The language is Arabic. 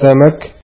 سمك